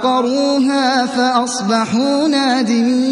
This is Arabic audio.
فعقروها فأصبحوا نادمين.